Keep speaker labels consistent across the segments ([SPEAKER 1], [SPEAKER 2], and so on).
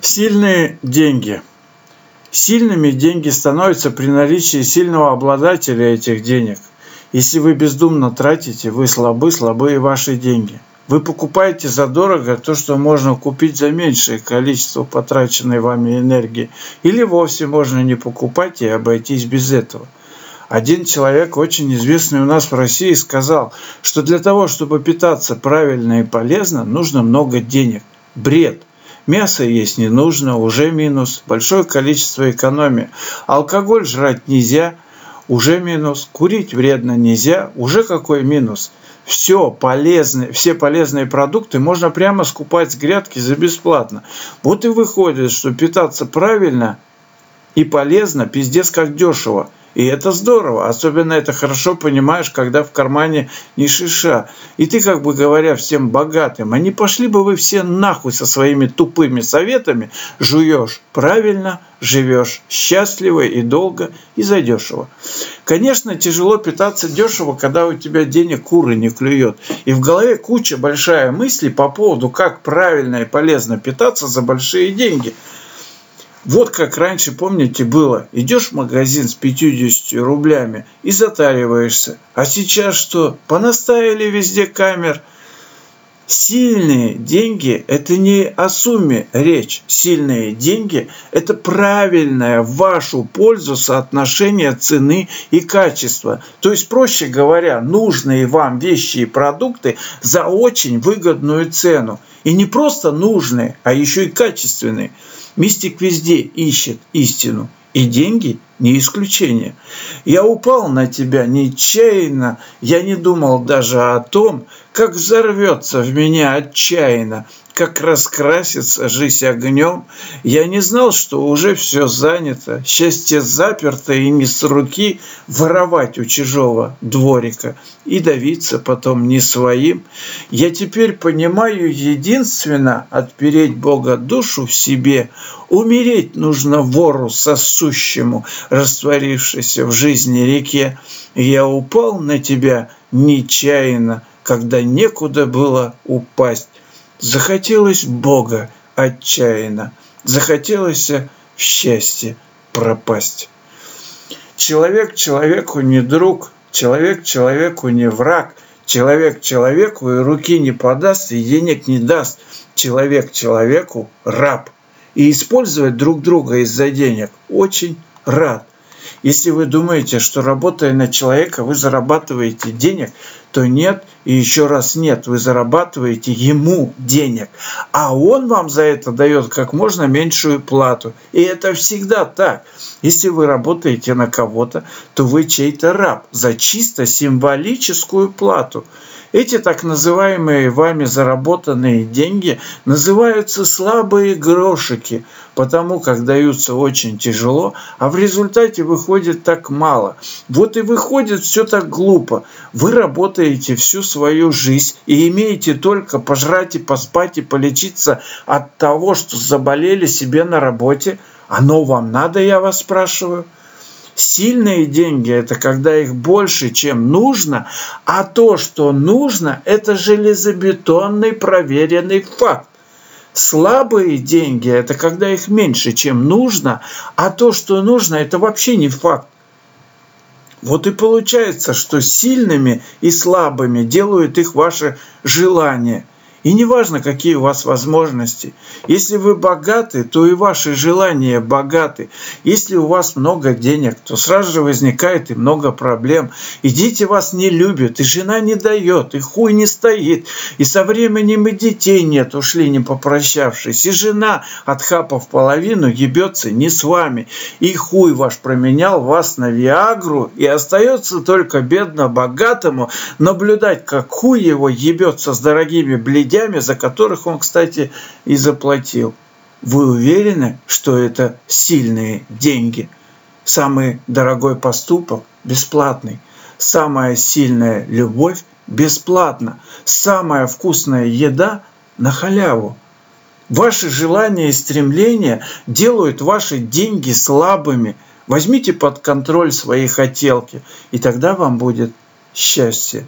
[SPEAKER 1] Сильные деньги. Сильными деньги становятся при наличии сильного обладателя этих денег. Если вы бездумно тратите, вы слабы, слабы и ваши деньги. Вы покупаете задорого то, что можно купить за меньшее количество потраченной вами энергии. Или вовсе можно не покупать и обойтись без этого. Один человек, очень известный у нас в России, сказал, что для того, чтобы питаться правильно и полезно, нужно много денег. Бред. Мясо есть не нужно, уже минус. Большое количество экономии. Алкоголь жрать нельзя, уже минус. Курить вредно нельзя, уже какой минус. Все полезные, все полезные продукты можно прямо скупать с грядки за бесплатно. Вот и выходит, что питаться правильно и полезно, пиздец как дешево. И это здорово. Особенно это хорошо понимаешь, когда в кармане не шиша. И ты, как бы говоря всем богатым, а не пошли бы вы все нахуй со своими тупыми советами, жуешь правильно, живешь счастливо и долго и задешево. Конечно, тяжело питаться дешево, когда у тебя денег куры не клюет. И в голове куча большая мыслей по поводу, как правильно и полезно питаться за большие деньги – вот как раньше, помните, было. Идешь в магазин с 50 рублями и затариваешься. А сейчас что? Понаставили везде камер. Сильные деньги – это не о сумме речь. Сильные деньги – это правильное в вашу пользу соотношение цены и качества. То есть, проще говоря, нужные вам вещи и продукты за очень выгодную цену. И не просто нужные, а еще и качественные – Мистик везде ищет истину, и деньги не исключение. Я упал на тебя нечаянно, я не думал даже о том, как взорвется в меня отчаянно, как раскрасится жизнь огнем. Я не знал, что уже все занято, счастье заперто и не с руки воровать у чужого дворика и давиться потом не своим. Я теперь понимаю единственно отпереть Бога душу в себе, умереть нужно вору сосущему, растворившейся в жизни реке. Я упал на тебя нечаянно, когда некуда было упасть. Захотелось Бога отчаянно, захотелось в счастье пропасть. Человек человеку не друг, человек человеку не враг, человек человеку и руки не подаст, и денег не даст. Человек человеку раб. И использовать друг друга из-за денег очень рад. Если вы думаете, что работая на человека, вы зарабатываете денег, то нет и еще раз нет. Вы зарабатываете ему денег, а он вам за это дает как можно меньшую плату. И это всегда так. Если вы работаете на кого-то, то вы чей-то раб за чисто символическую плату. Эти так называемые вами заработанные деньги называются слабые грошики, потому как даются очень тяжело, а в результате выходит так мало. Вот и выходит все так глупо. Вы работаете всю свою жизнь и имеете только пожрать и поспать и полечиться от того, что заболели себе на работе. Оно вам надо, я вас спрашиваю? Сильные деньги – это когда их больше, чем нужно, а то, что нужно – это железобетонный проверенный факт. Слабые деньги – это когда их меньше, чем нужно, а то, что нужно – это вообще не факт. Вот и получается, что сильными и слабыми делают их ваши желания – и не важно, какие у вас возможности. Если вы богаты, то и ваши желания богаты. Если у вас много денег, то сразу же возникает и много проблем. И дети вас не любят, и жена не дает, и хуй не стоит. И со временем и детей нет, ушли не попрощавшись. И жена, отхапав половину, ебется не с вами. И хуй ваш променял вас на Виагру. И остается только бедно богатому наблюдать, как хуй его ебется с дорогими бледями платежами, за которых он, кстати, и заплатил. Вы уверены, что это сильные деньги? Самый дорогой поступок – бесплатный. Самая сильная любовь – бесплатно. Самая вкусная еда – на халяву. Ваши желания и стремления делают ваши деньги слабыми. Возьмите под контроль свои хотелки, и тогда вам будет счастье.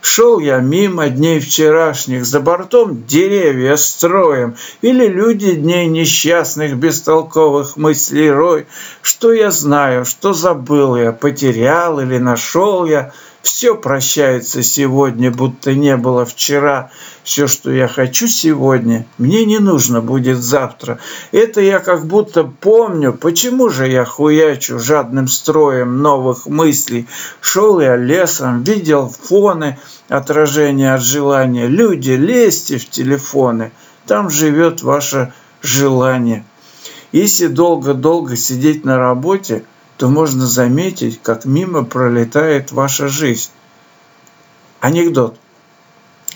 [SPEAKER 1] Шел я мимо дней вчерашних, за бортом деревья строем, Или люди дней несчастных, бестолковых мыслей рой. Что я знаю, что забыл я, потерял или нашел я — все прощается сегодня, будто не было вчера. Все, что я хочу сегодня, мне не нужно будет завтра. Это я как будто помню, почему же я хуячу жадным строем новых мыслей. Шел я лесом, видел фоны, отражения от желания. Люди, лезьте в телефоны, там живет ваше желание. Если долго-долго сидеть на работе – то можно заметить, как мимо пролетает ваша жизнь. Анекдот.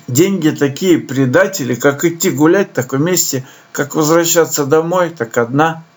[SPEAKER 1] Деньги такие предатели, как идти гулять, так вместе, как возвращаться домой, так одна –